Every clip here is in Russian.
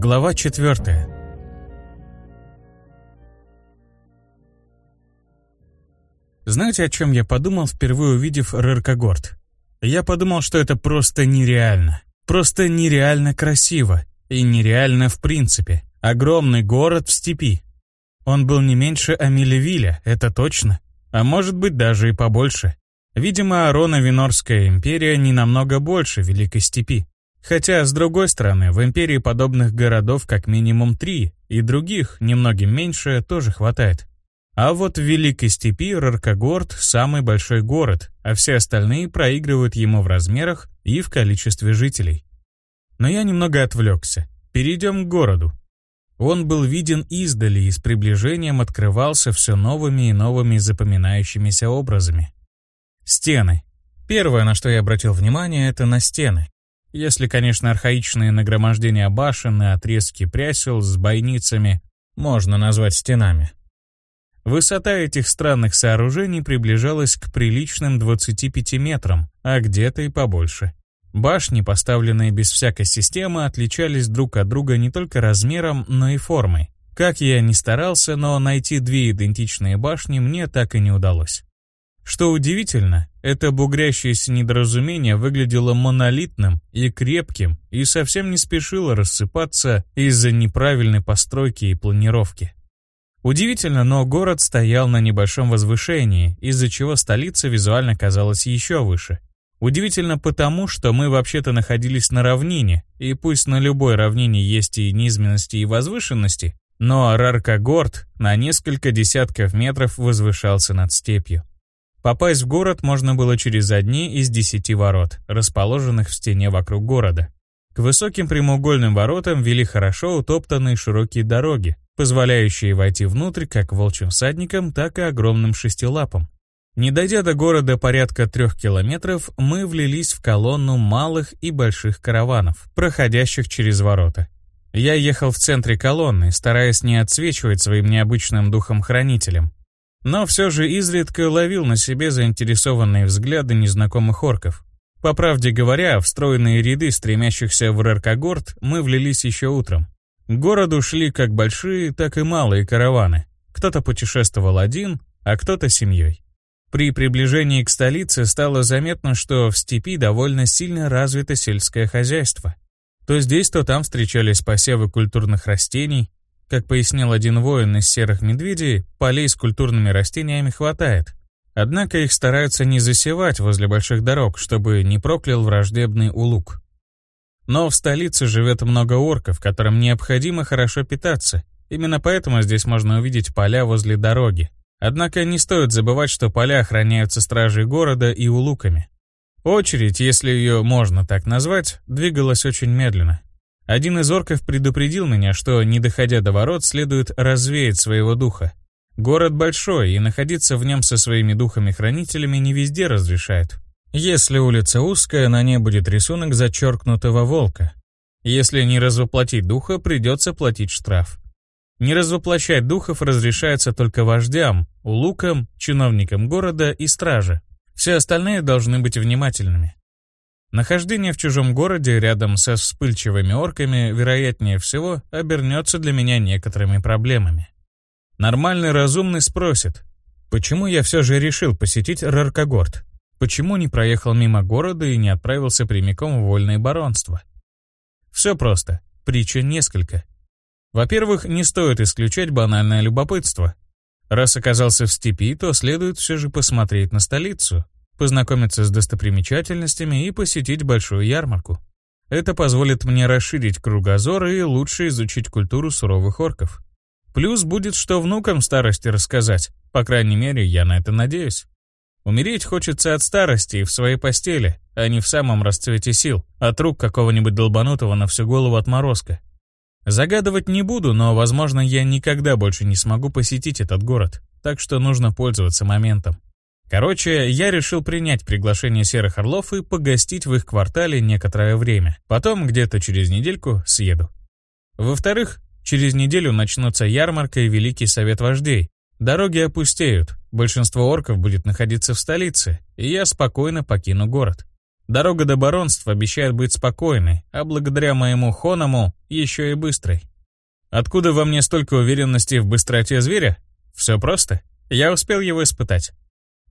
Глава 4. Знаете, о чем я подумал, впервые увидев Рыркогорд? Я подумал, что это просто нереально. Просто нереально красиво. И нереально в принципе. Огромный город в степи. Он был не меньше Амилевиля, это точно. А может быть даже и побольше. Видимо, Арона-Винорская империя не намного больше Великой Степи. Хотя, с другой стороны, в империи подобных городов как минимум три, и других, немногим меньше, тоже хватает. А вот в Великой Степи Раркогорд – самый большой город, а все остальные проигрывают ему в размерах и в количестве жителей. Но я немного отвлекся. Перейдем к городу. Он был виден издали и с приближением открывался все новыми и новыми запоминающимися образами. Стены. Первое, на что я обратил внимание, это на стены. Если, конечно, архаичные нагромождения башен и отрезки прясел с бойницами можно назвать стенами. Высота этих странных сооружений приближалась к приличным 25 метрам, а где-то и побольше. Башни, поставленные без всякой системы, отличались друг от друга не только размером, но и формой. Как я ни старался, но найти две идентичные башни мне так и не удалось. Что удивительно, это бугрящееся недоразумение выглядело монолитным и крепким и совсем не спешило рассыпаться из-за неправильной постройки и планировки. Удивительно, но город стоял на небольшом возвышении, из-за чего столица визуально казалась еще выше. Удивительно потому, что мы вообще-то находились на равнине, и пусть на любой равнине есть и низменности, и возвышенности, но Раркагорд на несколько десятков метров возвышался над степью. Попасть в город можно было через одни из десяти ворот, расположенных в стене вокруг города. К высоким прямоугольным воротам вели хорошо утоптанные широкие дороги, позволяющие войти внутрь как волчьим всадникам, так и огромным шестилапам. Не дойдя до города порядка трех километров, мы влились в колонну малых и больших караванов, проходящих через ворота. Я ехал в центре колонны, стараясь не отсвечивать своим необычным духом-хранителем, но все же изредка ловил на себе заинтересованные взгляды незнакомых орков. По правде говоря, в стройные ряды стремящихся в Раркогорд мы влились еще утром. К городу шли как большие, так и малые караваны. Кто-то путешествовал один, а кто-то семьей. При приближении к столице стало заметно, что в степи довольно сильно развито сельское хозяйство. То здесь, то там встречались посевы культурных растений, как пояснил один воин из серых медведей, полей с культурными растениями хватает. Однако их стараются не засевать возле больших дорог, чтобы не проклял враждебный улук. Но в столице живет много орков, которым необходимо хорошо питаться. Именно поэтому здесь можно увидеть поля возле дороги. Однако не стоит забывать, что поля охраняются стражей города и улуками. Очередь, если ее можно так назвать, двигалась очень медленно. Один из орков предупредил меня, что, не доходя до ворот, следует развеять своего духа. Город большой, и находиться в нем со своими духами-хранителями не везде разрешают. Если улица узкая, на ней будет рисунок зачеркнутого волка. Если не развоплотить духа, придется платить штраф. Не развоплощать духов разрешается только вождям, улукам, чиновникам города и страже. Все остальные должны быть внимательными. Нахождение в чужом городе рядом со вспыльчивыми орками, вероятнее всего, обернется для меня некоторыми проблемами. Нормальный разумный спросит, почему я все же решил посетить Раркогорд? Почему не проехал мимо города и не отправился прямиком в вольное баронство? Все просто, причин несколько. Во-первых, не стоит исключать банальное любопытство. Раз оказался в степи, то следует все же посмотреть на столицу, познакомиться с достопримечательностями и посетить большую ярмарку. Это позволит мне расширить кругозор и лучше изучить культуру суровых орков. Плюс будет что внукам старости рассказать, по крайней мере, я на это надеюсь. Умереть хочется от старости и в своей постели, а не в самом расцвете сил, от рук какого-нибудь долбанутого на всю голову отморозка. Загадывать не буду, но, возможно, я никогда больше не смогу посетить этот город, так что нужно пользоваться моментом. Короче, я решил принять приглашение Серых Орлов и погостить в их квартале некоторое время. Потом, где-то через недельку, съеду. Во-вторых, через неделю начнутся ярмарка и Великий Совет Вождей. Дороги опустеют, большинство орков будет находиться в столице, и я спокойно покину город. Дорога до баронства обещает быть спокойной, а благодаря моему хоному еще и быстрой. Откуда во мне столько уверенности в быстроте зверя? Все просто. Я успел его испытать.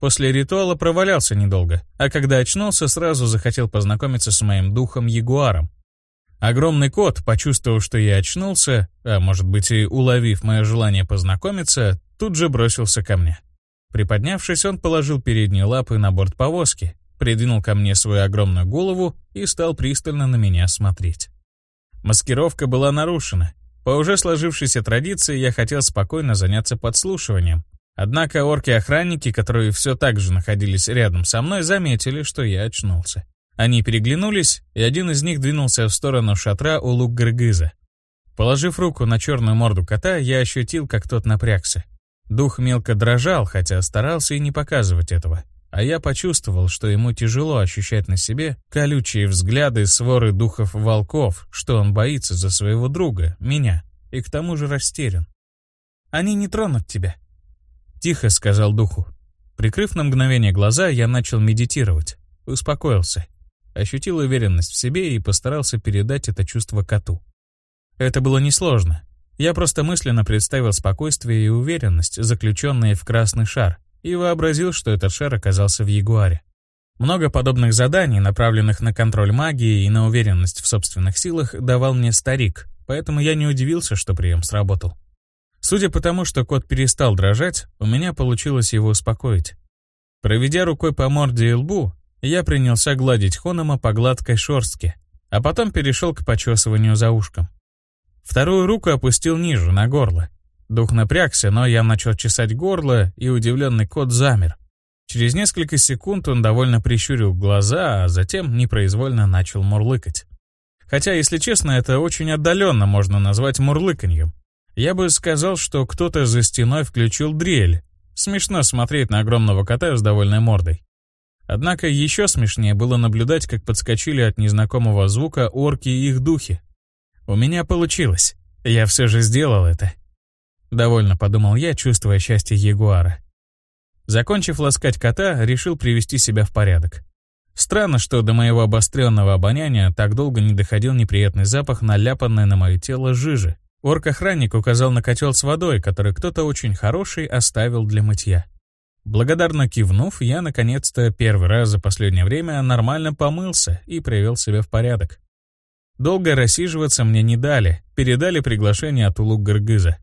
После ритуала провалялся недолго, а когда очнулся, сразу захотел познакомиться с моим духом-ягуаром. Огромный кот, почувствовав, что я очнулся, а может быть и уловив мое желание познакомиться, тут же бросился ко мне. Приподнявшись, он положил передние лапы на борт повозки, придвинул ко мне свою огромную голову и стал пристально на меня смотреть. Маскировка была нарушена. По уже сложившейся традиции я хотел спокойно заняться подслушиванием. Однако орки-охранники, которые все так же находились рядом со мной, заметили, что я очнулся. Они переглянулись, и один из них двинулся в сторону шатра у лук Гыргыза. Положив руку на черную морду кота, я ощутил, как тот напрягся. Дух мелко дрожал, хотя старался и не показывать этого а я почувствовал, что ему тяжело ощущать на себе колючие взгляды своры духов-волков, что он боится за своего друга, меня, и к тому же растерян. «Они не тронут тебя», — тихо сказал духу. Прикрыв на мгновение глаза, я начал медитировать. Успокоился. Ощутил уверенность в себе и постарался передать это чувство коту. Это было несложно. Я просто мысленно представил спокойствие и уверенность, заключенные в красный шар, и вообразил, что этот шар оказался в Ягуаре. Много подобных заданий, направленных на контроль магии и на уверенность в собственных силах, давал мне старик, поэтому я не удивился, что прием сработал. Судя по тому, что кот перестал дрожать, у меня получилось его успокоить. Проведя рукой по морде и лбу, я принялся гладить Хонома по гладкой шорстке, а потом перешел к почесыванию за ушком. Вторую руку опустил ниже, на горло, Дух напрягся, но я начал чесать горло, и удивленный кот замер. Через несколько секунд он довольно прищурил глаза, а затем непроизвольно начал мурлыкать. Хотя, если честно, это очень отдаленно можно назвать мурлыканьем. Я бы сказал, что кто-то за стеной включил дрель. Смешно смотреть на огромного кота с довольной мордой. Однако еще смешнее было наблюдать, как подскочили от незнакомого звука орки и их духи. У меня получилось. Я все же сделал это. Довольно подумал я, чувствуя счастье ягуара. Закончив ласкать кота, решил привести себя в порядок. Странно, что до моего обостренного обоняния так долго не доходил неприятный запах, наляпанный на мое тело жижи. Орк-охранник указал на котел с водой, который кто-то очень хороший оставил для мытья. Благодарно кивнув, я наконец-то первый раз за последнее время нормально помылся и привел себя в порядок. Долго рассиживаться мне не дали, передали приглашение от Улук Гыргыза.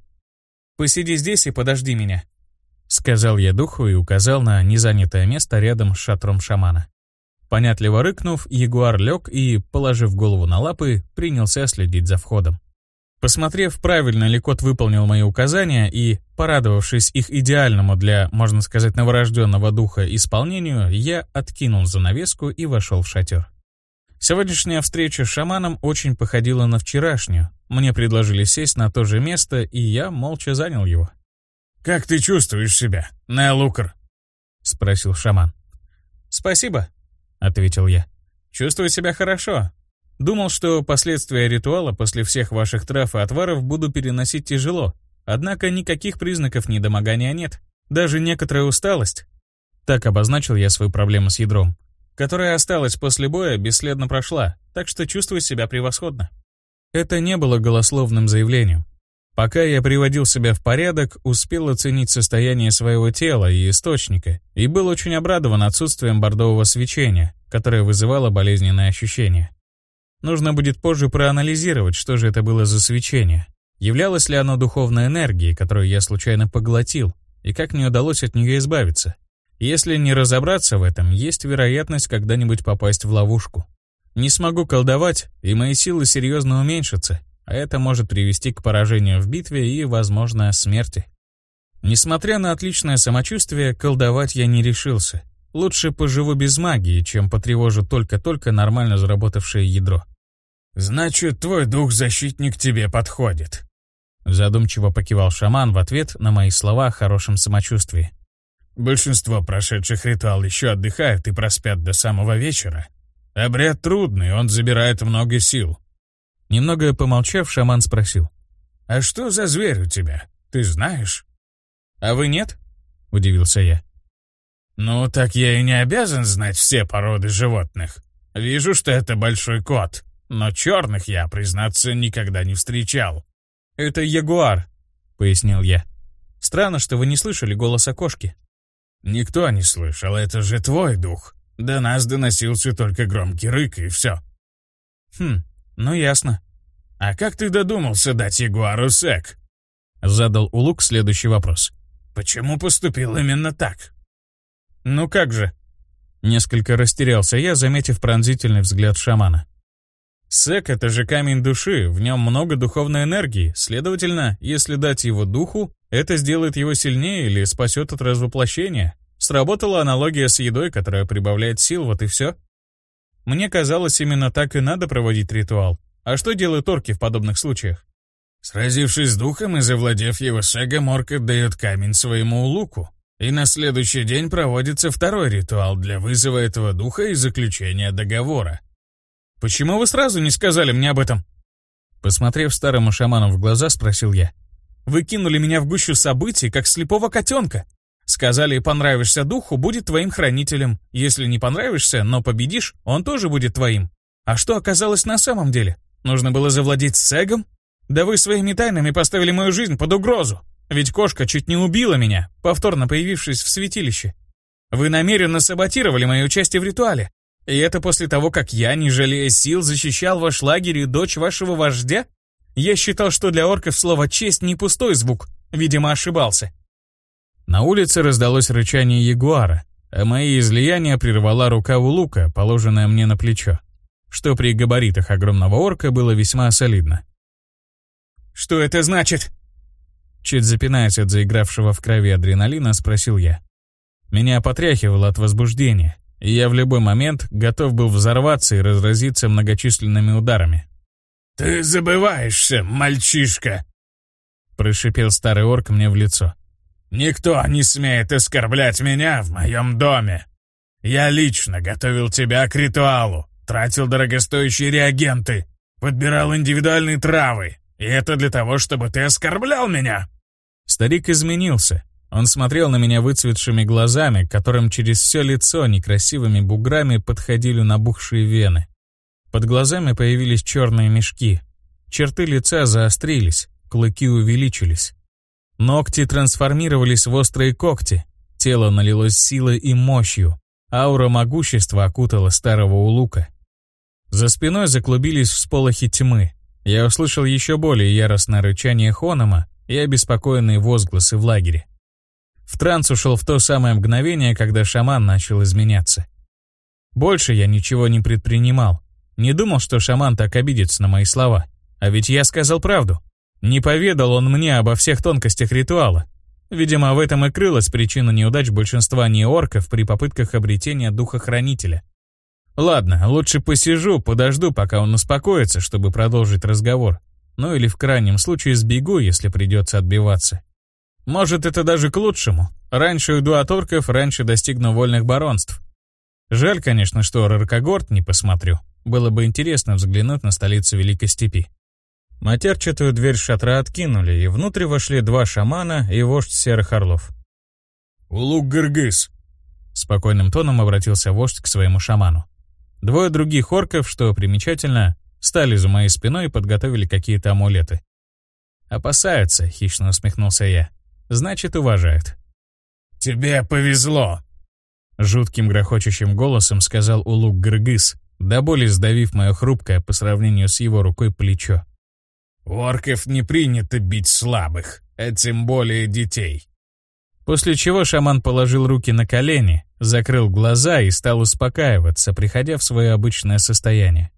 «Посиди здесь и подожди меня», — сказал я духу и указал на незанятое место рядом с шатром шамана. Понятливо рыкнув, ягуар лег и, положив голову на лапы, принялся следить за входом. Посмотрев, правильно ли кот выполнил мои указания и, порадовавшись их идеальному для, можно сказать, новорожденного духа исполнению, я откинул занавеску и вошел в шатер. Сегодняшняя встреча с шаманом очень походила на вчерашнюю, мне предложили сесть на то же место, и я молча занял его. «Как ты чувствуешь себя, Нелукар?» — спросил шаман. «Спасибо», — ответил я. «Чувствую себя хорошо. Думал, что последствия ритуала после всех ваших трав и отваров буду переносить тяжело. Однако никаких признаков недомогания нет. Даже некоторая усталость. Так обозначил я свою проблему с ядром, которая осталась после боя, бесследно прошла, так что чувствую себя превосходно. Это не было голословным заявлением. Пока я приводил себя в порядок, успел оценить состояние своего тела и источника, и был очень обрадован отсутствием бордового свечения, которое вызывало болезненные ощущения. Нужно будет позже проанализировать, что же это было за свечение. Являлось ли оно духовной энергией, которую я случайно поглотил, и как мне удалось от нее избавиться. Если не разобраться в этом, есть вероятность когда-нибудь попасть в ловушку. Не смогу колдовать, и мои силы серьезно уменьшатся, а это может привести к поражению в битве и, возможно, смерти. Несмотря на отличное самочувствие, колдовать я не решился. Лучше поживу без магии, чем потревожу только-только нормально заработавшее ядро. «Значит, твой дух-защитник тебе подходит», Задумчиво покивал шаман в ответ на мои слова о хорошем самочувствии. «Большинство прошедших ритуал еще отдыхают и проспят до самого вечера. Обряд трудный, он забирает много сил. Немного помолчав, шаман спросил. «А что за зверь у тебя? Ты знаешь?» «А вы нет?» — удивился я. «Ну, так я и не обязан знать все породы животных. Вижу, что это большой кот, но черных я, признаться, никогда не встречал». «Это ягуар», — пояснил я. «Странно, что вы не слышали голоса кошки». «Никто не слышал, это же твой дух. До нас доносился только громкий рык, и все». «Хм, ну ясно». «А как ты додумался дать ягуару сек?» Задал Улук следующий вопрос. «Почему поступил именно так?» «Ну как же?» Несколько растерялся я, заметив пронзительный взгляд шамана. Сек — это же камень души, в нем много духовной энергии, следовательно, если дать его духу, это сделает его сильнее или спасет от развоплощения. Сработала аналогия с едой, которая прибавляет сил, вот и все. Мне казалось, именно так и надо проводить ритуал. А что делают орки в подобных случаях? Сразившись с духом и завладев его сегом, орк отдает камень своему луку. И на следующий день проводится второй ритуал для вызова этого духа и заключения договора. «Почему вы сразу не сказали мне об этом?» Посмотрев старому шаману в глаза, спросил я. «Вы кинули меня в гущу событий, как слепого котенка. Сказали, понравишься духу, будет твоим хранителем. Если не понравишься, но победишь, он тоже будет твоим. А что оказалось на самом деле? Нужно было завладеть Сегом? Да вы своими тайнами поставили мою жизнь под угрозу. Ведь кошка чуть не убила меня, повторно появившись в святилище. Вы намеренно саботировали мое участие в ритуале. И это после того, как я, не жалея сил, защищал ваш лагерь и дочь вашего вождя? Я считал, что для орков слово «честь» не пустой звук. Видимо, ошибался. На улице раздалось рычание ягуара, а мои излияния прервала рука у лука, положенная мне на плечо, что при габаритах огромного орка было весьма солидно. «Что это значит?» Чуть запинаясь от заигравшего в крови адреналина, спросил я. Меня потряхивало от возбуждения, и я в любой момент готов был взорваться и разразиться многочисленными ударами. «Ты забываешься, мальчишка!» Прошипел старый орк мне в лицо. «Никто не смеет оскорблять меня в моем доме. Я лично готовил тебя к ритуалу, тратил дорогостоящие реагенты, подбирал индивидуальные травы, и это для того, чтобы ты оскорблял меня!» Старик изменился, он смотрел на меня выцветшими глазами, которым через все лицо некрасивыми буграми подходили набухшие вены. Под глазами появились черные мешки. Черты лица заострились, клыки увеличились. Ногти трансформировались в острые когти, тело налилось силой и мощью, аура могущества окутала старого улука. За спиной заклубились всполохи тьмы. Я услышал еще более яростное рычание Хонома и обеспокоенные возгласы в лагере. В транс ушел в то самое мгновение, когда шаман начал изменяться. Больше я ничего не предпринимал. Не думал, что шаман так обидится на мои слова. А ведь я сказал правду. Не поведал он мне обо всех тонкостях ритуала. Видимо, в этом и крылась причина неудач большинства неорков при попытках обретения духа-хранителя. Ладно, лучше посижу, подожду, пока он успокоится, чтобы продолжить разговор. Ну или в крайнем случае сбегу, если придется отбиваться. Может, это даже к лучшему. Раньше уйду от орков, раньше достигну вольных баронств. Жаль, конечно, что Раркогорд не посмотрю. Было бы интересно взглянуть на столицу Великой Степи. Матерчатую дверь шатра откинули, и внутрь вошли два шамана и вождь серых орлов. «Улук Гыргыз!» Спокойным тоном обратился вождь к своему шаману. Двое других орков, что примечательно, стали за моей спиной и подготовили какие-то амулеты. «Опасаются», — хищно усмехнулся я. Значит, уважает. «Тебе повезло!» Жутким грохочущим голосом сказал Улук Гыргыз, до боли сдавив мое хрупкое по сравнению с его рукой плечо. «У орков не принято бить слабых, а тем более детей». После чего шаман положил руки на колени, закрыл глаза и стал успокаиваться, приходя в свое обычное состояние.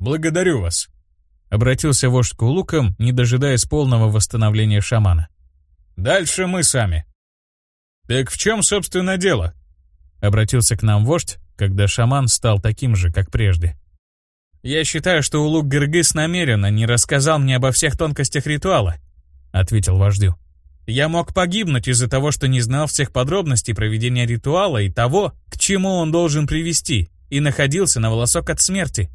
«Благодарю вас», — обратился вождь к Улукам, не дожидаясь полного восстановления шамана. Дальше мы сами. Так в чем, собственно, дело? Обратился к нам вождь, когда шаман стал таким же, как прежде. «Я считаю, что Улук Гыргыз намеренно не рассказал мне обо всех тонкостях ритуала», — ответил вождю. «Я мог погибнуть из-за того, что не знал всех подробностей проведения ритуала и того, к чему он должен привести, и находился на волосок от смерти».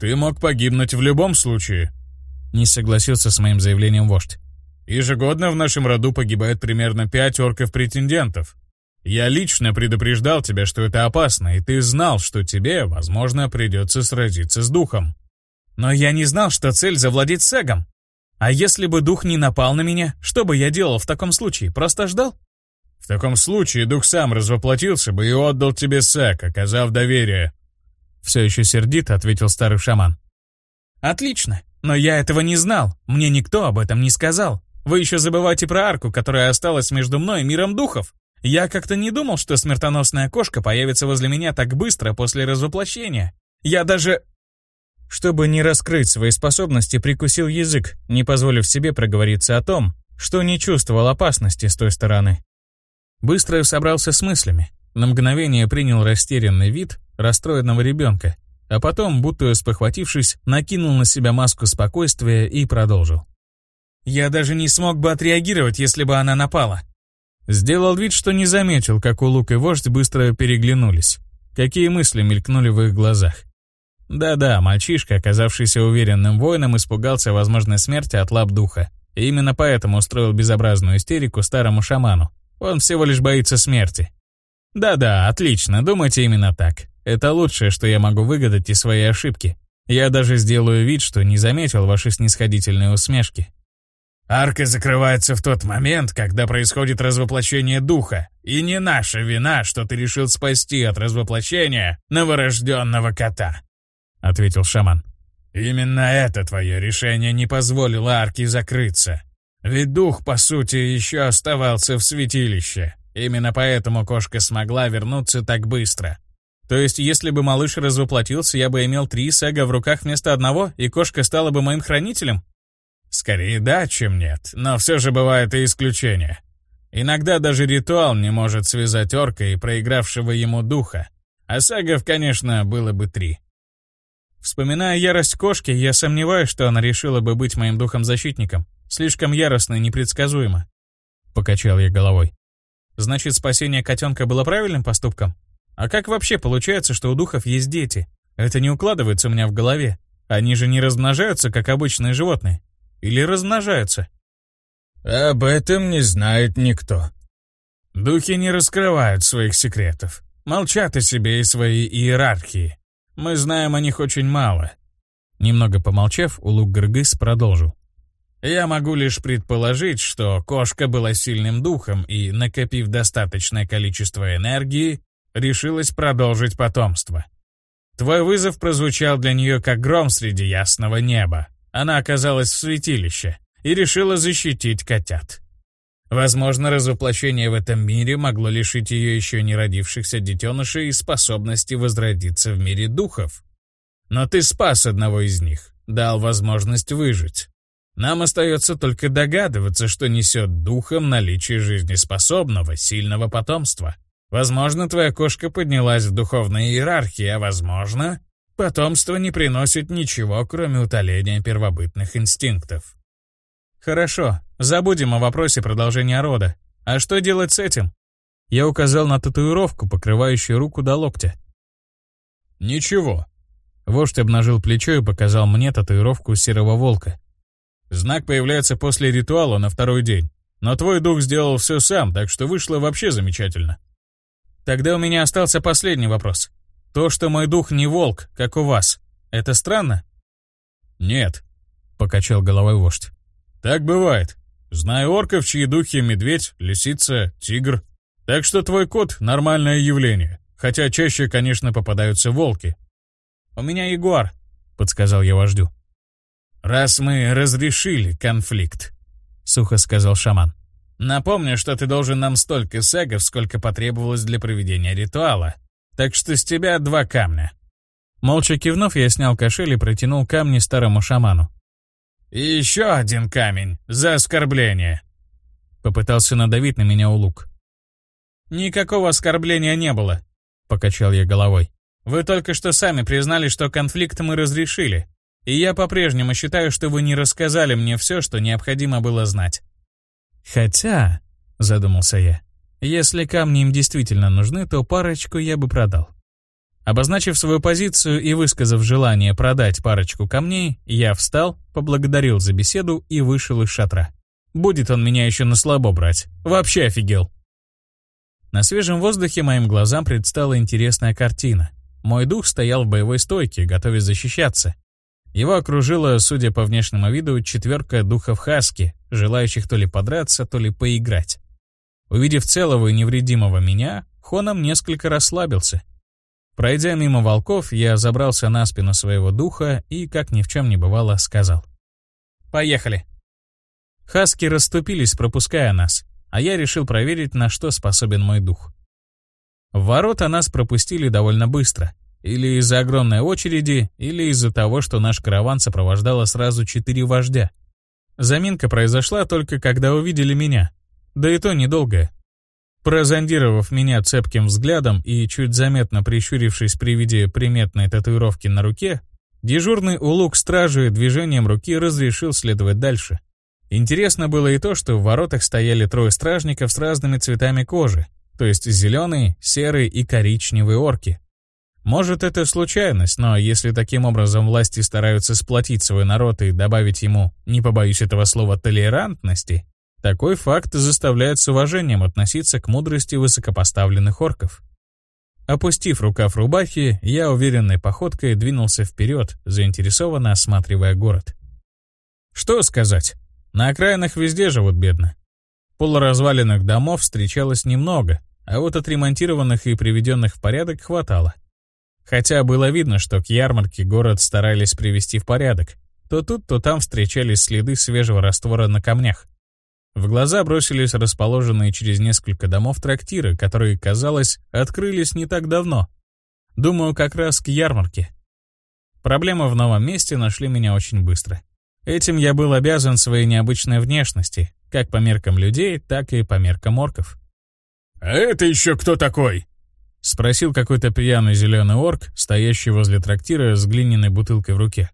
«Ты мог погибнуть в любом случае», — не согласился с моим заявлением вождь. Ежегодно в нашем роду погибает примерно пять орков-претендентов. Я лично предупреждал тебя, что это опасно, и ты знал, что тебе, возможно, придется сразиться с духом. Но я не знал, что цель завладеть Сегом. А если бы дух не напал на меня, что бы я делал в таком случае? Просто ждал? В таком случае дух сам развоплотился бы и отдал тебе Сэг, оказав доверие. Все еще сердито ответил старый шаман. Отлично, но я этого не знал, мне никто об этом не сказал. Вы еще забываете про арку, которая осталась между мной и миром духов. Я как-то не думал, что смертоносная кошка появится возле меня так быстро после развоплощения. Я даже... Чтобы не раскрыть свои способности, прикусил язык, не позволив себе проговориться о том, что не чувствовал опасности с той стороны. Быстро собрался с мыслями. На мгновение принял растерянный вид расстроенного ребенка, а потом, будто спохватившись, накинул на себя маску спокойствия и продолжил. «Я даже не смог бы отреагировать, если бы она напала. Сделал вид, что не заметил, как Улук и вождь быстро переглянулись. Какие мысли мелькнули в их глазах. Да-да, мальчишка, оказавшийся уверенным воином, испугался возможной смерти от лап духа. И именно поэтому устроил безобразную истерику старому шаману. Он всего лишь боится смерти. Да-да, отлично, думайте именно так. Это лучшее, что я могу выгадать из своей ошибки. Я даже сделаю вид, что не заметил ваши снисходительные усмешки. Арка закрывается в тот момент, когда происходит развоплощение духа. И не наша вина, что ты решил спасти от развоплощения новорожденного кота», — ответил шаман. «Именно это твое решение не позволило арке закрыться. Ведь дух, по сути, еще оставался в святилище. Именно поэтому кошка смогла вернуться так быстро. То есть, если бы малыш развоплотился, я бы имел три сэга в руках вместо одного, и кошка стала бы моим хранителем? Скорее да, чем нет, но все же бывает и исключения. Иногда даже ритуал не может связать орка и проигравшего ему духа. А сагов, конечно, было бы три. Вспоминая ярость кошки, я сомневаюсь, что она решила бы быть моим духом-защитником. Слишком яростно и непредсказуемо. Покачал я головой. Значит, спасение котенка было правильным поступком? А как вообще получается, что у духов есть дети? Это не укладывается у меня в голове. Они же не размножаются, как обычные животные. Или размножаются? Об этом не знает никто. Духи не раскрывают своих секретов. Молчат о себе и своей иерархии. Мы знаем о них очень мало. Немного помолчав, Улук Гыргыз продолжил. Я могу лишь предположить, что кошка была сильным духом и, накопив достаточное количество энергии, решилась продолжить потомство. Твой вызов прозвучал для нее как гром среди ясного неба. Она оказалась в святилище и решила защитить котят. Возможно, развоплощение в этом мире могло лишить ее еще не родившихся детенышей и способности возродиться в мире духов. Но ты спас одного из них, дал возможность выжить. Нам остается только догадываться, что несет духом наличие жизнеспособного, сильного потомства. Возможно, твоя кошка поднялась в духовной иерархии, а возможно, Потомство не приносит ничего, кроме утоления первобытных инстинктов. Хорошо, забудем о вопросе продолжения рода. А что делать с этим? Я указал на татуировку, покрывающую руку до локтя. Ничего. Вождь обнажил плечо и показал мне татуировку серого волка. Знак появляется после ритуала на второй день. Но твой дух сделал все сам, так что вышло вообще замечательно. Тогда у меня остался последний вопрос. То, что мой дух не волк, как у вас, это странно? Нет, покачал головой вождь. Так бывает. Знаю орков, чьи духи медведь, лисица, тигр. Так что твой кот — нормальное явление. Хотя чаще, конечно, попадаются волки. «У меня ягуар», — подсказал я вождю. «Раз мы разрешили конфликт», — сухо сказал шаман. «Напомню, что ты должен нам столько сегов, сколько потребовалось для проведения ритуала. Так что с тебя два камня». Молча кивнув, я снял кошель и протянул камни старому шаману. «И еще один камень за оскорбление!» Попытался надавить на меня улук. «Никакого оскорбления не было», — покачал я головой. «Вы только что сами признали, что конфликт мы разрешили. И я по-прежнему считаю, что вы не рассказали мне все, что необходимо было знать». «Хотя», — задумался я, если камни им действительно нужны, то парочку я бы продал. Обозначив свою позицию и высказав желание продать парочку камней, я встал, поблагодарил за беседу и вышел из шатра. Будет он меня еще на слабо брать. Вообще офигел. На свежем воздухе моим глазам предстала интересная картина. Мой дух стоял в боевой стойке, готовясь защищаться. Его окружила, судя по внешнему виду, четверка духов Хаски, желающих то ли подраться, то ли поиграть. Увидев целого и невредимого меня, Хоном несколько расслабился. Пройдя мимо волков, я забрался на спину своего духа и, как ни в чем не бывало, сказал. «Поехали». Хаски расступились, пропуская нас, а я решил проверить, на что способен мой дух. В ворота нас пропустили довольно быстро. Или из-за огромной очереди, или из-за того, что наш караван сопровождало сразу четыре вождя. Заминка произошла только когда увидели меня, да и то недолгое. Прозондировав меня цепким взглядом и чуть заметно прищурившись при виде приметной татуировки на руке, дежурный улук стражи движением руки разрешил следовать дальше. Интересно было и то, что в воротах стояли трое стражников с разными цветами кожи, то есть зеленые, серые и коричневые орки. Может, это случайность, но если таким образом власти стараются сплотить свой народ и добавить ему, не побоюсь этого слова, толерантности, такой факт заставляет с уважением относиться к мудрости высокопоставленных орков. Опустив рукав рубахи, я уверенной походкой двинулся вперед, заинтересованно осматривая город. Что сказать? На окраинах везде живут бедно. Полуразваленных домов встречалось немного, а вот отремонтированных и приведенных в порядок хватало. Хотя было видно, что к ярмарке город старались привести в порядок. То тут, то там встречались следы свежего раствора на камнях. В глаза бросились расположенные через несколько домов трактиры, которые, казалось, открылись не так давно. Думаю, как раз к ярмарке. Проблемы в новом месте нашли меня очень быстро. Этим я был обязан своей необычной внешности, как по меркам людей, так и по меркам орков. «А это еще кто такой?» — спросил какой-то пьяный зеленый орк, стоящий возле трактира с глиняной бутылкой в руке.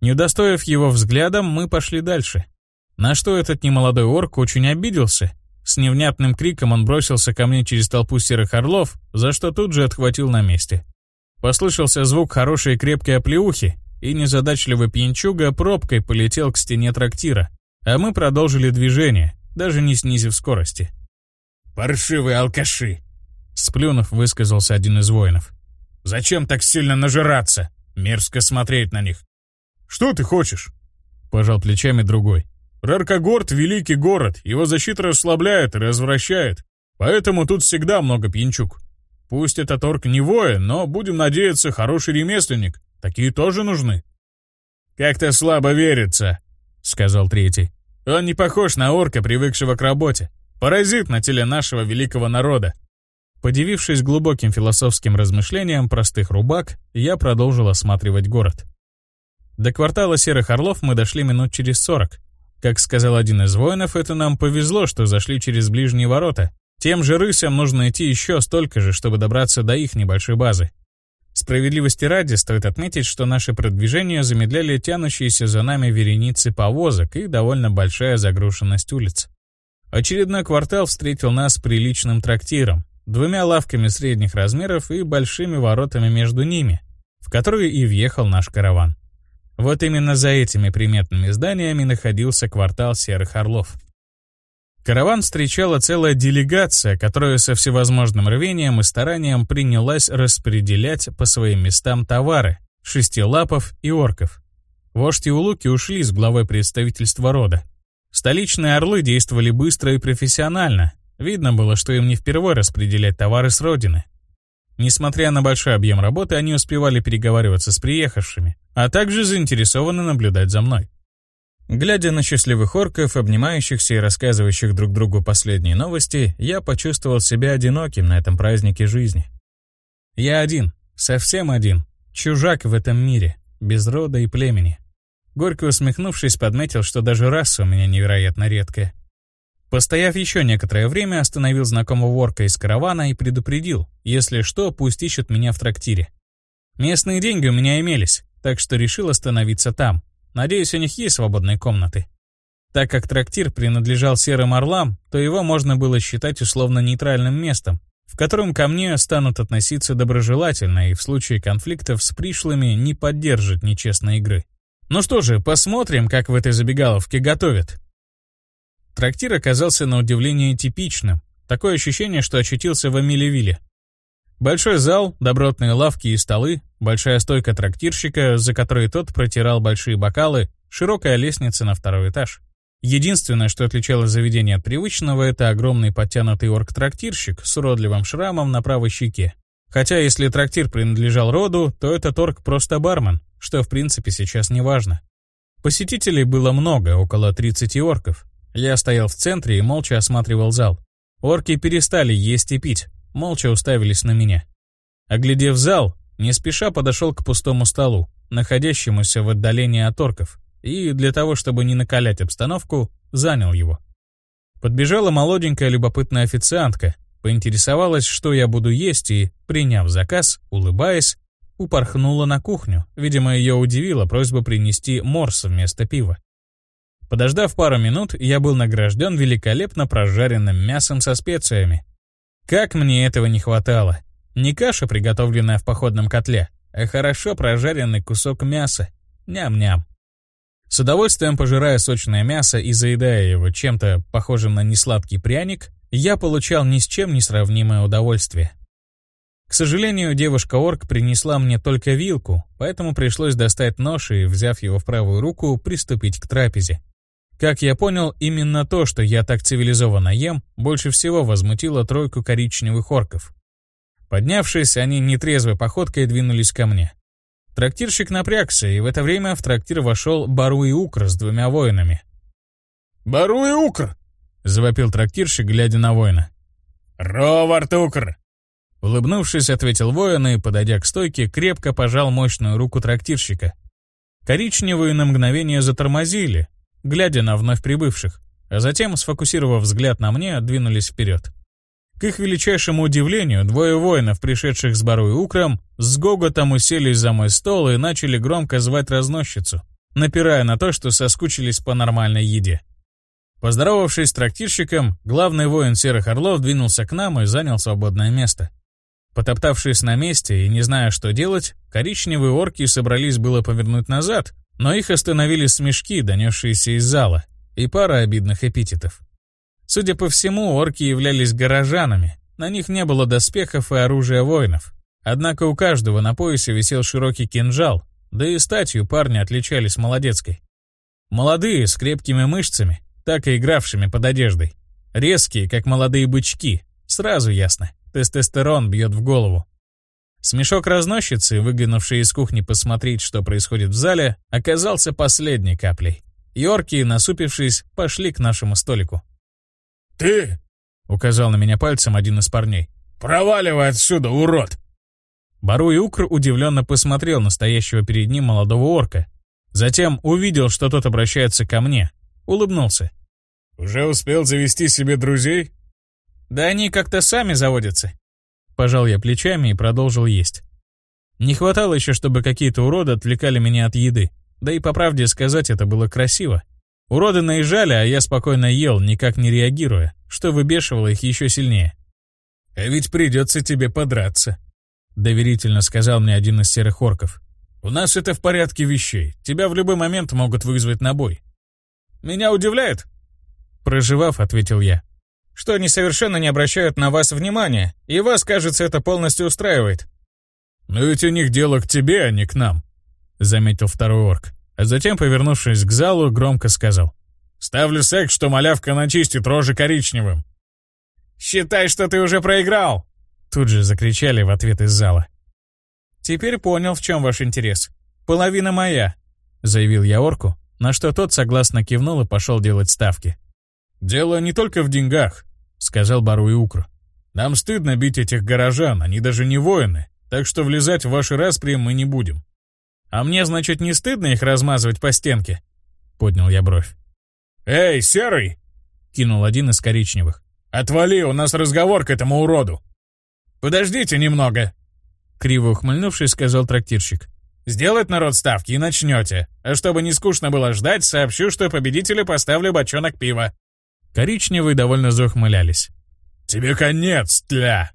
Не удостоив его взглядом, мы пошли дальше — на что этот немолодой орк очень обиделся. С невнятным криком он бросился ко мне через толпу серых орлов, за что тут же отхватил на месте. Послышался звук хорошей крепкой оплеухи, и незадачливый пьянчуга пробкой полетел к стене трактира, а мы продолжили движение, даже не снизив скорости. «Паршивые алкаши!» Сплюнув, высказался один из воинов. «Зачем так сильно нажираться? Мерзко смотреть на них!» «Что ты хочешь?» Пожал плечами другой. Раркогорд — великий город, его защита расслабляет и развращает, поэтому тут всегда много пьянчук. Пусть этот орк не воин, но, будем надеяться, хороший ремесленник. Такие тоже нужны». «Как-то слабо верится», — сказал третий. «Он не похож на орка, привыкшего к работе. Паразит на теле нашего великого народа». Подивившись глубоким философским размышлениям простых рубак, я продолжил осматривать город. До квартала Серых Орлов мы дошли минут через сорок, как сказал один из воинов, это нам повезло, что зашли через ближние ворота. Тем же рысям нужно идти еще столько же, чтобы добраться до их небольшой базы. Справедливости ради стоит отметить, что наше продвижение замедляли тянущиеся за нами вереницы повозок и довольно большая загруженность улиц. Очередной квартал встретил нас приличным трактиром, двумя лавками средних размеров и большими воротами между ними, в которые и въехал наш караван. Вот именно за этими приметными зданиями находился квартал Серых Орлов. Караван встречала целая делегация, которая со всевозможным рвением и старанием принялась распределять по своим местам товары, шестилапов и орков. Вождь и улуки ушли с главой представительства рода. Столичные орлы действовали быстро и профессионально. Видно было, что им не впервые распределять товары с родины. Несмотря на большой объем работы, они успевали переговариваться с приехавшими, а также заинтересованы наблюдать за мной. Глядя на счастливых орков, обнимающихся и рассказывающих друг другу последние новости, я почувствовал себя одиноким на этом празднике жизни. Я один, совсем один, чужак в этом мире, без рода и племени. Горько усмехнувшись, подметил, что даже раса у меня невероятно редкая. Постояв еще некоторое время, остановил знакомого ворка из каравана и предупредил, если что, пусть ищут меня в трактире. Местные деньги у меня имелись, так что решил остановиться там. Надеюсь, у них есть свободные комнаты. Так как трактир принадлежал серым орлам, то его можно было считать условно нейтральным местом, в котором ко мне станут относиться доброжелательно и в случае конфликтов с пришлыми не поддержат нечестной игры. Ну что же, посмотрим, как в этой забегаловке готовят. Трактир оказался на удивление типичным. Такое ощущение, что очутился в Амилевиле. Большой зал, добротные лавки и столы, большая стойка трактирщика, за которой тот протирал большие бокалы, широкая лестница на второй этаж. Единственное, что отличало заведение от привычного, это огромный подтянутый орк-трактирщик с уродливым шрамом на правой щеке. Хотя если трактир принадлежал роду, то этот орк просто бармен, что в принципе сейчас не важно. Посетителей было много, около 30 орков. Я стоял в центре и молча осматривал зал. Орки перестали есть и пить, молча уставились на меня. Оглядев зал, не спеша подошел к пустому столу, находящемуся в отдалении от орков, и для того, чтобы не накалять обстановку, занял его. Подбежала молоденькая любопытная официантка, поинтересовалась, что я буду есть, и, приняв заказ, улыбаясь, упорхнула на кухню. Видимо, ее удивила просьба принести морс вместо пива. Подождав пару минут, я был награжден великолепно прожаренным мясом со специями, как мне этого не хватало. Не каша, приготовленная в походном котле, а хорошо прожаренный кусок мяса. Ням-ням. С удовольствием пожирая сочное мясо и заедая его чем-то похожим на несладкий пряник, я получал ни с чем не сравнимое удовольствие. К сожалению, девушка-орк принесла мне только вилку, поэтому пришлось достать нож и, взяв его в правую руку, приступить к трапезе. Как я понял, именно то, что я так цивилизованно ем, больше всего возмутило тройку коричневых орков. Поднявшись, они нетрезвой походкой двинулись ко мне. Трактирщик напрягся, и в это время в трактир вошел Бару и Укр с двумя воинами. «Бару и Укр!» — завопил трактирщик, глядя на воина. «Ровард Укр!» Улыбнувшись, ответил воин и, подойдя к стойке, крепко пожал мощную руку трактирщика. Коричневые на мгновение затормозили, глядя на вновь прибывших, а затем, сфокусировав взгляд на мне, двинулись вперед. К их величайшему удивлению, двое воинов, пришедших с Бару Укром, с гоготом уселись за мой стол и начали громко звать разносчицу, напирая на то, что соскучились по нормальной еде. Поздоровавшись с трактирщиком, главный воин Серых Орлов двинулся к нам и занял свободное место. Потоптавшись на месте и не зная, что делать, коричневые орки собрались было повернуть назад, но их остановили смешки, донесшиеся из зала, и пара обидных эпитетов. Судя по всему, орки являлись горожанами, на них не было доспехов и оружия воинов. Однако у каждого на поясе висел широкий кинжал, да и статью парни отличались молодецкой. Молодые, с крепкими мышцами, так и игравшими под одеждой. Резкие, как молодые бычки, сразу ясно, тестостерон бьет в голову. Смешок разносчицы, выглянувшей из кухни посмотреть, что происходит в зале, оказался последней каплей. Йорки, насупившись, пошли к нашему столику. «Ты!» — указал на меня пальцем один из парней. «Проваливай отсюда, урод!» Бару и Укр удивленно посмотрел на стоящего перед ним молодого орка. Затем увидел, что тот обращается ко мне. Улыбнулся. «Уже успел завести себе друзей?» «Да они как-то сами заводятся», Пожал я плечами и продолжил есть. Не хватало еще, чтобы какие-то уроды отвлекали меня от еды. Да и по правде сказать, это было красиво. Уроды наезжали, а я спокойно ел, никак не реагируя, что выбешивало их еще сильнее. «А ведь придется тебе подраться», — доверительно сказал мне один из серых орков. «У нас это в порядке вещей. Тебя в любой момент могут вызвать на бой». «Меня удивляет?» Проживав, ответил я что они совершенно не обращают на вас внимания, и вас, кажется, это полностью устраивает». «Но ведь у них дело к тебе, а не к нам», — заметил второй орк, а затем, повернувшись к залу, громко сказал. «Ставлю секс, что малявка начистит рожи коричневым». «Считай, что ты уже проиграл!» Тут же закричали в ответ из зала. «Теперь понял, в чем ваш интерес. Половина моя», — заявил я орку, на что тот согласно кивнул и пошел делать ставки. «Дело не только в деньгах», — сказал Бару и Укр. «Нам стыдно бить этих горожан, они даже не воины, так что влезать в ваши распри мы не будем». «А мне, значит, не стыдно их размазывать по стенке?» — поднял я бровь. «Эй, серый!» — кинул один из коричневых. «Отвали, у нас разговор к этому уроду!» «Подождите немного!» Криво ухмыльнувшись, сказал трактирщик. «Сделать народ ставки и начнете. А чтобы не скучно было ждать, сообщу, что победителю поставлю бочонок пива. Коричневые довольно заухмылялись. «Тебе конец, тля!»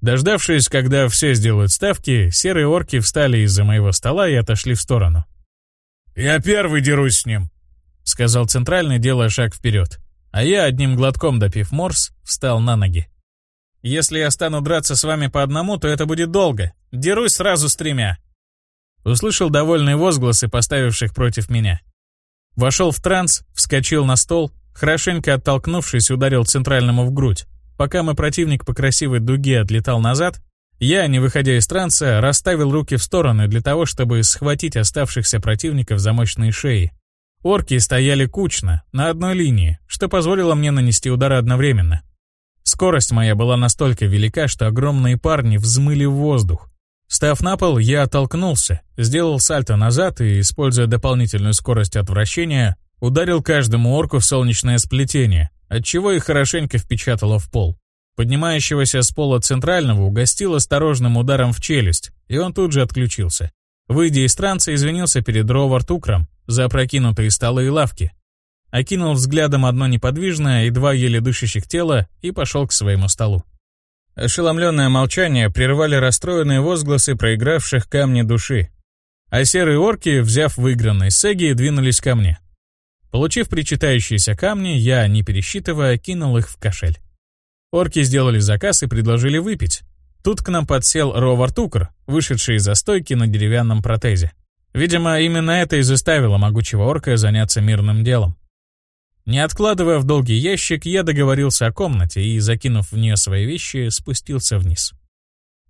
Дождавшись, когда все сделают ставки, серые орки встали из-за моего стола и отошли в сторону. «Я первый дерусь с ним», — сказал центральный, делая шаг вперед. А я, одним глотком допив морс, встал на ноги. «Если я стану драться с вами по одному, то это будет долго. Дерусь сразу с тремя». Услышал довольные возгласы поставивших против меня. Вошел в транс, вскочил на стол, хорошенько оттолкнувшись, ударил центральному в грудь. Пока мой противник по красивой дуге отлетал назад, я, не выходя из транса, расставил руки в стороны для того, чтобы схватить оставшихся противников за мощные шеи. Орки стояли кучно, на одной линии, что позволило мне нанести удары одновременно. Скорость моя была настолько велика, что огромные парни взмыли в воздух. Став на пол, я оттолкнулся, сделал сальто назад и, используя дополнительную скорость от вращения, ударил каждому орку в солнечное сплетение, отчего их хорошенько впечатало в пол. Поднимающегося с пола центрального угостил осторожным ударом в челюсть, и он тут же отключился. Выйдя из транса, извинился перед Ровард Укром за опрокинутые столы и лавки. Окинул взглядом одно неподвижное и два еле дышащих тела и пошел к своему столу. Ошеломленное молчание прервали расстроенные возгласы проигравших камни души. А серые орки, взяв выигранные сеги, двинулись ко мне. Получив причитающиеся камни, я, не пересчитывая, кинул их в кошель. Орки сделали заказ и предложили выпить. Тут к нам подсел Ровар Тукр, вышедший из-за стойки на деревянном протезе. Видимо, именно это и заставило могучего орка заняться мирным делом. Не откладывая в долгий ящик, я договорился о комнате и, закинув в нее свои вещи, спустился вниз.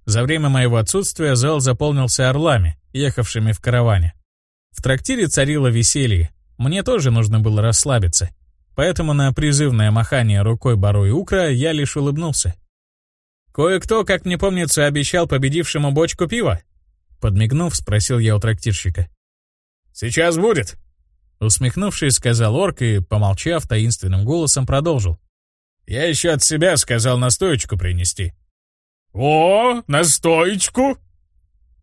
За время моего отсутствия зал заполнился орлами, ехавшими в караване. В трактире царило веселье. Мне тоже нужно было расслабиться. Поэтому на призывное махание рукой Бару и Укра я лишь улыбнулся. «Кое-кто, как мне помнится, обещал победившему бочку пива?» Подмигнув, спросил я у трактирщика. «Сейчас будет!» Усмехнувшись, сказал орк и, помолчав, таинственным голосом продолжил. «Я еще от себя сказал настоечку принести». «О, настоечку!»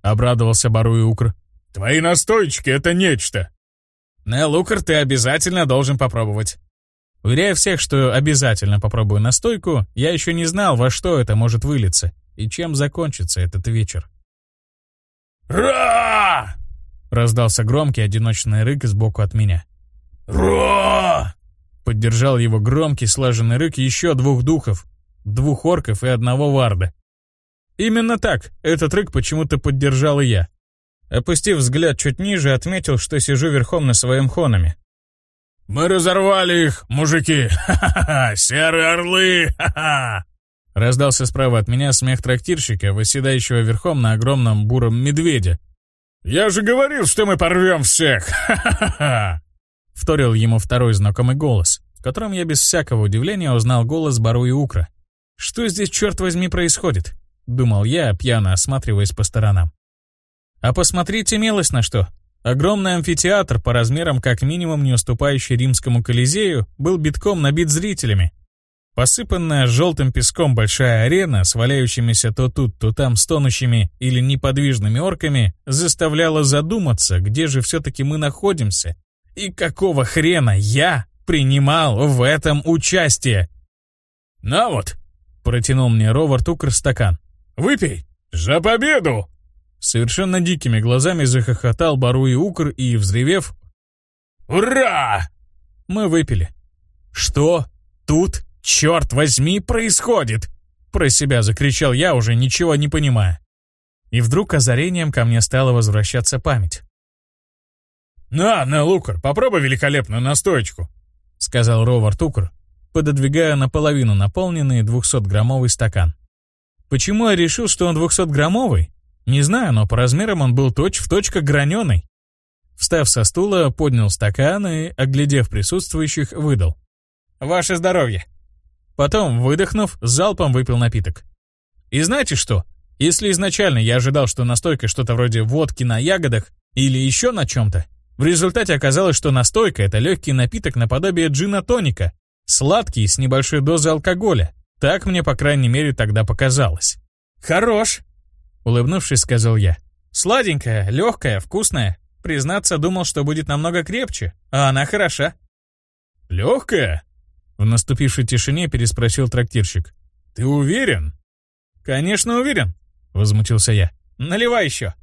Обрадовался Бару и Укр. «Твои настоечки — это нечто!» «Нел Укр, ты обязательно должен попробовать. Уверяя всех, что обязательно попробую настойку, я еще не знал, во что это может вылиться и чем закончится этот вечер. «Ра!» — раздался громкий одиночный рык сбоку от меня. «Ра!» — поддержал его громкий слаженный рык еще двух духов, двух орков и одного варда. Именно так, этот рык почему-то поддержал и я. Опустив взгляд чуть ниже, отметил, что сижу верхом на своем хономе, «Мы разорвали их, мужики! Ха-ха-ха! Серые орлы! Ха-ха!» Раздался справа от меня смех трактирщика, восседающего верхом на огромном буром медведе. «Я же говорил, что мы порвем всех! Ха-ха-ха!» Вторил ему второй знакомый голос, в котором я без всякого удивления узнал голос Бару и Укра. «Что здесь, черт возьми, происходит?» — думал я, пьяно осматриваясь по сторонам. «А посмотрите милость на что!» Огромный амфитеатр, по размерам как минимум не уступающий римскому Колизею, был битком набит зрителями. Посыпанная желтым песком большая арена с валяющимися то тут, то там стонущими или неподвижными орками заставляла задуматься, где же все-таки мы находимся и какого хрена я принимал в этом участие. «На вот!» — протянул мне Ровард Укр стакан. «Выпей! За победу!» Совершенно дикими глазами захохотал Бару и Укр и, взревев «Ура!» Мы выпили. «Что тут, черт возьми, происходит?» Про себя закричал я, уже ничего не понимая. И вдруг озарением ко мне стала возвращаться память. «На, на, Лукар, попробуй великолепную настойку», — сказал Ровард Укр, пододвигая наполовину наполненный 200-граммовый стакан. Почему я решил, что он 200-граммовый? Не знаю, но по размерам он был точь-в-точь как граненый. Встав со стула, поднял стакан и, оглядев присутствующих, выдал. «Ваше здоровье!» Потом, выдохнув, залпом выпил напиток. И знаете что? Если изначально я ожидал, что настойка что-то вроде водки на ягодах или еще на чем-то, в результате оказалось, что настойка — это легкий напиток наподобие джина-тоника, сладкий с небольшой дозой алкоголя. Так мне, по крайней мере, тогда показалось. «Хорош!» Улыбнувшись, сказал я. «Сладенькая, легкая, вкусная. Признаться, думал, что будет намного крепче, а она хороша». «Легкая?» В наступившей тишине переспросил трактирщик. «Ты уверен?» «Конечно уверен», — возмутился я. «Наливай еще».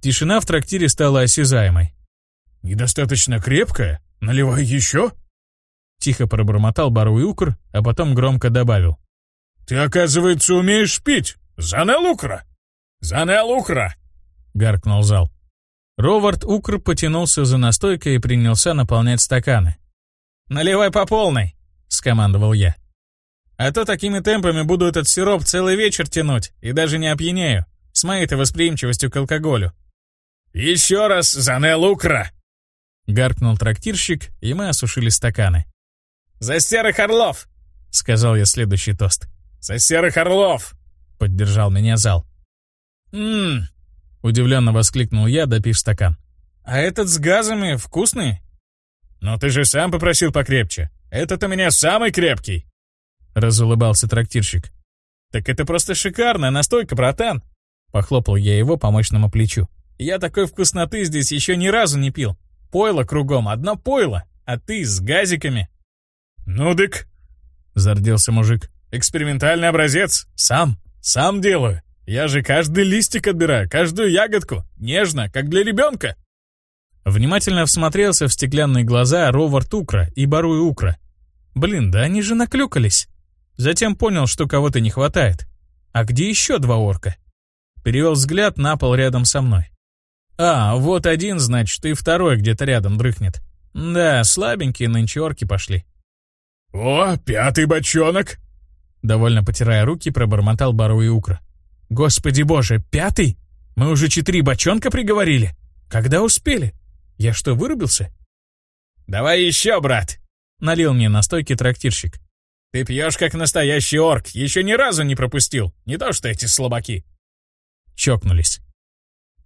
Тишина в трактире стала осязаемой. «Недостаточно крепкая? Наливай еще?» Тихо пробормотал Бару Укр, а потом громко добавил. «Ты, оказывается, умеешь пить! Занел Укра! Занел Укра!» — гаркнул зал. Ровард Укр потянулся за настойкой и принялся наполнять стаканы. «Наливай по полной!» — скомандовал я. «А то такими темпами буду этот сироп целый вечер тянуть и даже не опьянею, с моей-то восприимчивостью к алкоголю». «Еще раз, Занел Укра!» — гаркнул трактирщик, и мы осушили стаканы. «За серых орлов!» — сказал я следующий тост. «За серых орлов!» — поддержал меня зал. «Ммм!» — удивленно воскликнул я, допив стакан. «А этот с газами вкусный?» «Но ты же сам попросил покрепче. Этот у меня самый крепкий!» — разулыбался трактирщик. «Так это просто шикарная настойка, братан!» Похлопал я его по мощному плечу. «Я такой вкусноты здесь еще ни разу не пил. Пойло кругом, одно пойло, а ты с газиками!» «Ну дык!» — зарделся мужик. «Экспериментальный образец. Сам. Сам делаю. Я же каждый листик отбираю, каждую ягодку. Нежно, как для ребенка». Внимательно всмотрелся в стеклянные глаза Ровард Укра и Баруй Укра. Блин, да они же наклюкались. Затем понял, что кого-то не хватает. А где еще два орка? Перевел взгляд на пол рядом со мной. А, вот один, значит, и второй где-то рядом дрыхнет. Да, слабенькие нынче орки пошли. «О, пятый бочонок!» Довольно потирая руки, пробормотал Бару и Укра. «Господи боже, пятый? Мы уже четыре бочонка приговорили? Когда успели? Я что, вырубился?» «Давай еще, брат!» — налил мне на стойке трактирщик. «Ты пьешь, как настоящий орк, еще ни разу не пропустил, не то что эти слабаки!» Чокнулись.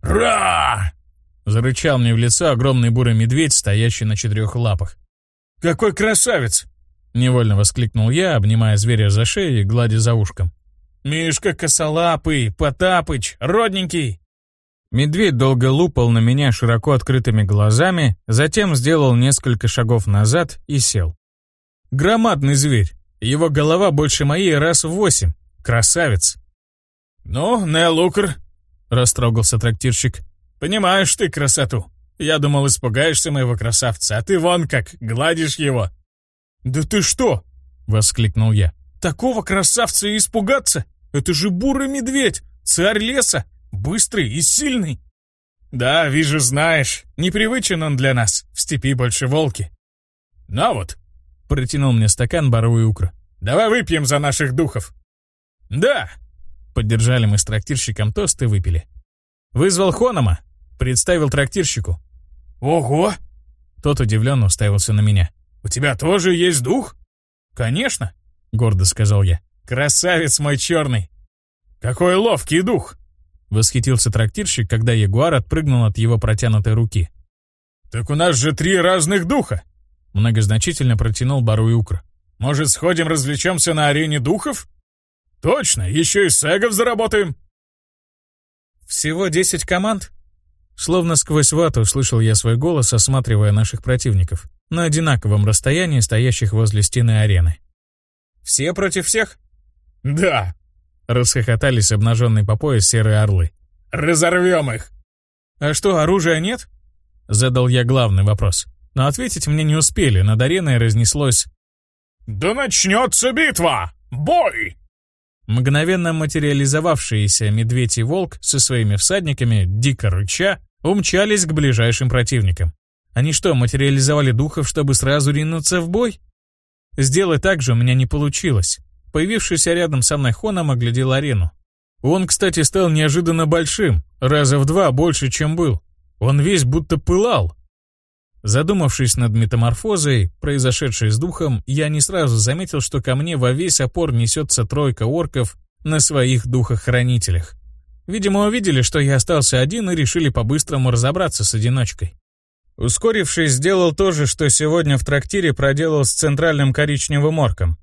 «Ра!» — зарычал мне в лицо огромный бурый медведь, стоящий на четырех лапах. «Какой красавец!» Невольно воскликнул я, обнимая зверя за шею и гладя за ушком. «Мишка косолапый, Потапыч, родненький!» Медведь долго лупал на меня широко открытыми глазами, затем сделал несколько шагов назад и сел. Громадный зверь. Его голова больше моей раз в восемь. Красавец. «Ну, Нелукр», — растрогался трактирщик, — «понимаешь ты красоту. Я думал, испугаешься моего красавца, а ты вон как, гладишь его». «Да ты что?» — воскликнул я. «Такого красавца и испугаться? Это же бурый медведь, царь леса, быстрый и сильный!» «Да, вижу, знаешь. Непривычен он для нас. В степи больше волки». «На вот!» — протянул мне стакан боровой укра. «Давай выпьем за наших духов». «Да!» — поддержали мы с трактирщиком тост и выпили. «Вызвал Хонома, представил трактирщику». «Ого!» Тот удивленно уставился на меня. «У тебя тоже есть дух?» «Конечно», — гордо сказал я. «Красавец мой черный!» «Какой ловкий дух!» — восхитился трактирщик, когда ягуар отпрыгнул от его протянутой руки. «Так у нас же три разных духа!» — многозначительно протянул Бару Укр. «Может, сходим развлечемся на арене духов?» «Точно, еще и сегов заработаем!» «Всего десять команд?» Словно сквозь вату услышал я свой голос, осматривая наших противников на одинаковом расстоянии стоящих возле стены арены. «Все против всех?» «Да!» — расхохотались обнаженные по пояс серые орлы. «Разорвем их!» «А что, оружия нет?» — задал я главный вопрос. Но ответить мне не успели, над ареной разнеслось «Да начнется битва! Бой!» Мгновенно материализовавшиеся медведь и волк со своими всадниками, дико рыча, умчались к ближайшим противникам. Они что, материализовали духов, чтобы сразу ринуться в бой? Сделать так же у меня не получилось. Появившийся рядом со мной Хоном оглядел арену. Он, кстати, стал неожиданно большим, раза в два больше, чем был. Он весь будто пылал. Задумавшись над метаморфозой, произошедшей с духом, я не сразу заметил, что ко мне во весь опор несется тройка орков на своих духохранителях. Видимо, увидели, что я остался один и решили по-быстрому разобраться с одиночкой. Ускорившись, сделал то же, что сегодня в трактире проделал с центральным коричневым орком.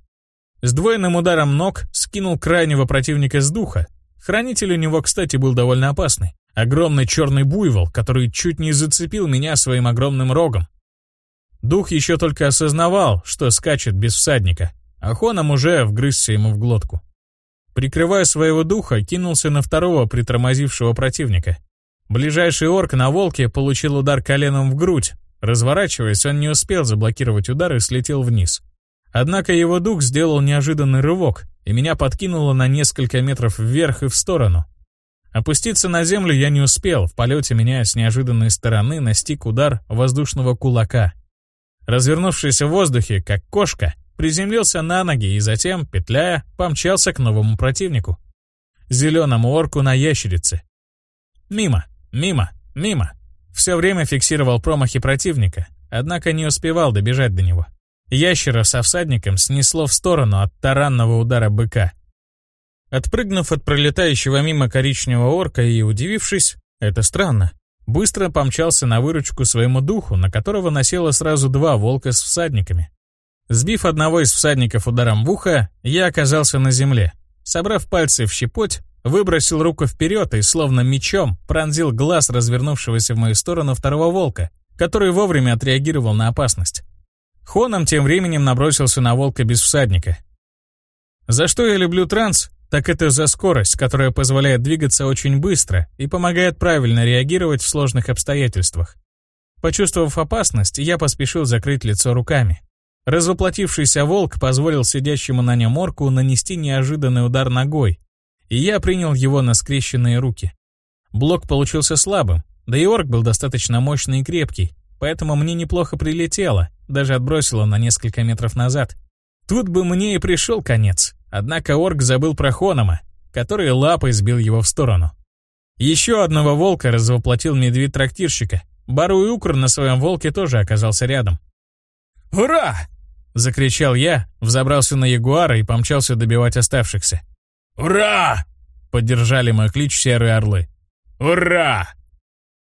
С двойным ударом ног скинул крайнего противника с духа. Хранитель у него, кстати, был довольно опасный. Огромный черный буйвол, который чуть не зацепил меня своим огромным рогом. Дух еще только осознавал, что скачет без всадника, а Хоном уже вгрызся ему в глотку. Прикрывая своего духа, кинулся на второго притормозившего противника. Ближайший орк на волке получил удар коленом в грудь, Разворачиваясь, он не успел заблокировать удар и слетел вниз. Однако его дух сделал неожиданный рывок, и меня подкинуло на несколько метров вверх и в сторону. Опуститься на землю я не успел, в полете меня с неожиданной стороны настиг удар воздушного кулака. Развернувшись в воздухе, как кошка, приземлился на ноги и затем, петляя, помчался к новому противнику. Зеленому орку на ящерице. Мимо, мимо, мимо. Все время фиксировал промахи противника, однако не успевал добежать до него. Ящера со всадником снесло в сторону от таранного удара быка. Отпрыгнув от пролетающего мимо коричневого орка и удивившись, это странно, быстро помчался на выручку своему духу, на которого насело сразу два волка с всадниками. Сбив одного из всадников ударом в ухо, я оказался на земле. Собрав пальцы в щепоть, выбросил руку вперед и, словно мечом, пронзил глаз развернувшегося в мою сторону второго волка, который вовремя отреагировал на опасность. Хоном тем временем набросился на волка без всадника. За что я люблю транс, так это за скорость, которая позволяет двигаться очень быстро и помогает правильно реагировать в сложных обстоятельствах. Почувствовав опасность, я поспешил закрыть лицо руками. Развоплотившийся волк позволил сидящему на нем орку нанести неожиданный удар ногой, и я принял его на скрещенные руки. Блок получился слабым, да и орк был достаточно мощный и крепкий, поэтому мне неплохо прилетело, даже отбросило на несколько метров назад. Тут бы мне и пришел конец, однако орк забыл про Хонома, который лапой сбил его в сторону. Еще одного волка развоплотил медведь-трактирщика. Бару Укр на своем волке тоже оказался рядом. «Ура!» — закричал я, взобрался на ягуара и помчался добивать оставшихся. «Ура!» — поддержали мой клич серые орлы. «Ура!»